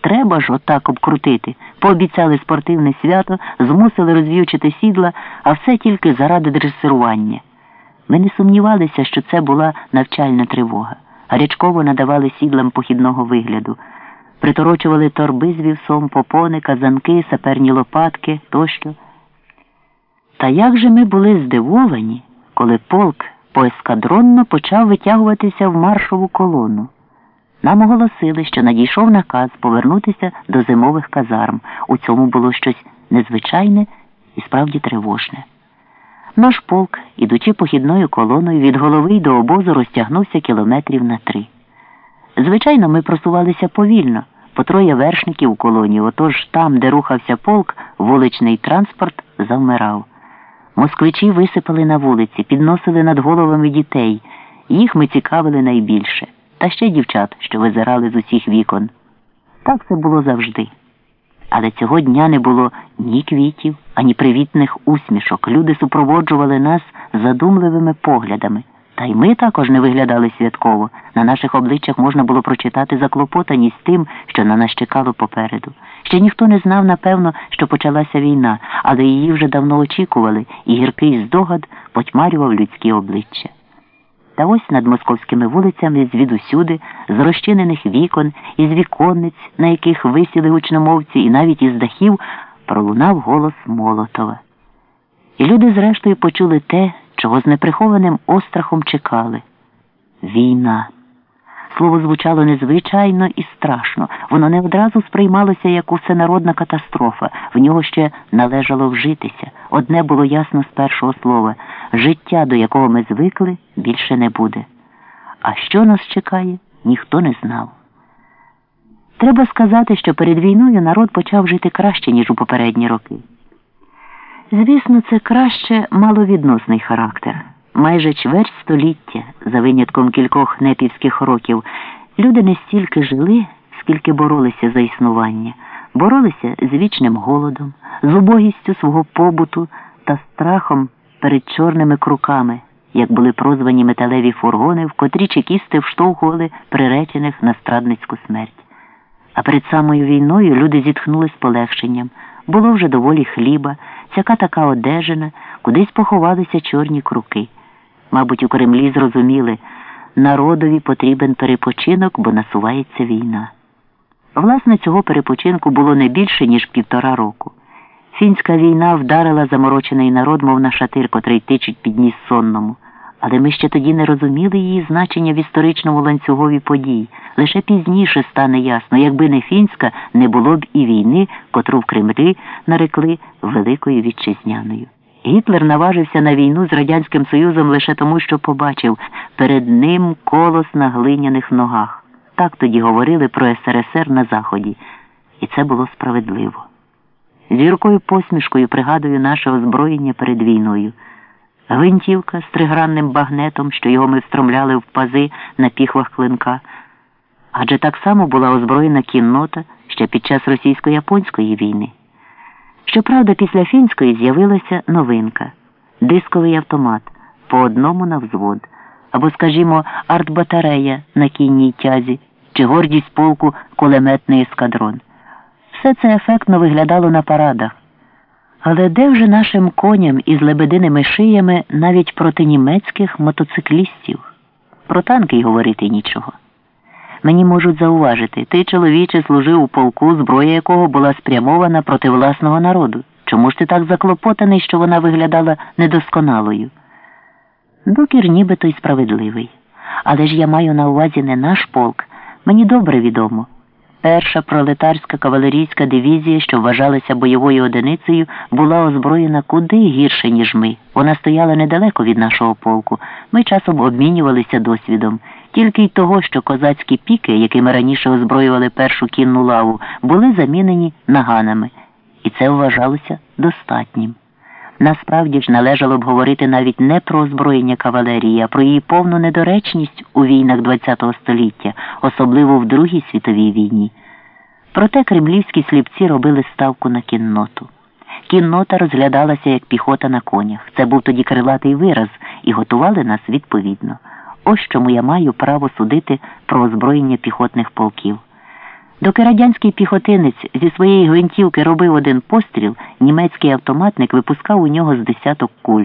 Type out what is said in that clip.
Треба ж отак обкрутити. Пообіцяли спортивне свято, змусили розв'ючити сідла, а все тільки заради дресирування. Ми не сумнівалися, що це була навчальна тривога. Гарячково надавали сідлам похідного вигляду, приторочували торби з вівсом, попони, казанки, саперні лопатки тощо. Та як же ми були здивовані, коли полк поескадронно почав витягуватися в маршову колону. Нам оголосили, що надійшов наказ повернутися до зимових казарм. У цьому було щось незвичайне і справді тривожне. Наш полк, ідучи похідною колоною, від голови й до обозу розтягнувся кілометрів на три. Звичайно, ми просувалися повільно, по троє вершників у колонії, отож там, де рухався полк, вуличний транспорт завмирав. Москвичі висипали на вулиці, підносили над головами дітей. Їх ми цікавили найбільше. Та ще дівчат, що визирали з усіх вікон. Так це було завжди. Але цього дня не було ні квітів, ані привітних усмішок. Люди супроводжували нас задумливими поглядами. Та й ми також не виглядали святково. На наших обличчях можна було прочитати заклопотаність тим, що на нас чекало попереду. Ще ніхто не знав, напевно, що почалася війна, але її вже давно очікували, і гіркий здогад потьмарював людські обличчя. Та ось над московськими вулицями звідусюди, з розчинених вікон, із віконниць, на яких висіли гучномовці, і навіть із дахів пролунав голос Молотова. І люди, зрештою, почули те, чого з неприхованим острахом чекали війна. Слово звучало незвичайно і страшно. Воно не одразу сприймалося як усенародна катастрофа. В нього ще належало вжитися. Одне було ясно з першого слова життя, до якого ми звикли, більше не буде. А що нас чекає, ніхто не знав. Треба сказати, що перед війною народ почав жити краще, ніж у попередні роки. Звісно, це краще маловідносний характер. Майже чверть століття, за винятком кількох непівських років, люди не стільки жили, скільки боролися за існування, боролися з вічним голодом, з убогістю свого побуту та страхом перед чорними круками, як були прозвані металеві фургони, в котрі чекісти вштовхували приречених на страдницьку смерть. А перед самою війною люди зітхнули з полегшенням. Було вже доволі хліба, цяка така одежина, кудись поховалися чорні круки. Мабуть, у Кремлі зрозуміли, народові потрібен перепочинок, бо насувається війна. Власне, цього перепочинку було не більше, ніж півтора року. Фінська війна вдарила заморочений народ, мов на шатир, котрий тичуть під ніс сонному. Але ми ще тоді не розуміли її значення в історичному ланцюгові подій. Лише пізніше стане ясно, якби не фінська, не було б і війни, котру в Кремлі нарекли Великою Вітчизняною. Гітлер наважився на війну з Радянським Союзом лише тому, що побачив перед ним колос на глиняних ногах. Так тоді говорили про СРСР на Заході, і це було справедливо. З гіркою посмішкою пригадую наше озброєння перед війною. Гвинтівка з тригранним багнетом, що його ми встромляли в пази на піхвах клинка. Адже так само була озброєна кіннота ще під час російсько-японської війни. Щоправда, після фінської з'явилася новинка дисковий автомат по одному на взвод, або, скажімо, артбатарея на кінній тязі чи гордість полку кулеметний ескадрон. Все це ефектно виглядало на парадах. Але де вже нашим коням із лебединими шиями навіть проти німецьких мотоциклістів? Про танки й говорити нічого. Мені можуть зауважити, ти, чоловіче, служив у полку, зброя якого була спрямована проти власного народу. Чому ж ти так заклопотаний, що вона виглядала недосконалою? Докір нібито й справедливий. Але ж я маю на увазі не наш полк. Мені добре відомо. Перша пролетарська кавалерійська дивізія, що вважалася бойовою одиницею, була озброєна куди гірше, ніж ми. Вона стояла недалеко від нашого полку. Ми часом обмінювалися досвідом. Тільки й того, що козацькі піки, якими раніше озброювали першу кінну лаву, були замінені наганами, і це вважалося достатнім. Насправді ж належало б говорити навіть не про озброєння кавалерії, а про її повну недоречність у війнах ХХ століття, особливо в Другій світовій війні. Проте кремлівські сліпці робили ставку на кінноту. Кіннота розглядалася як піхота на конях. Це був тоді крилатий вираз, і готували нас відповідно. Ось чому я маю право судити про озброєння піхотних полків. Доки радянський піхотинець зі своєї гвинтівки робив один постріл, німецький автоматник випускав у нього з десяток куль.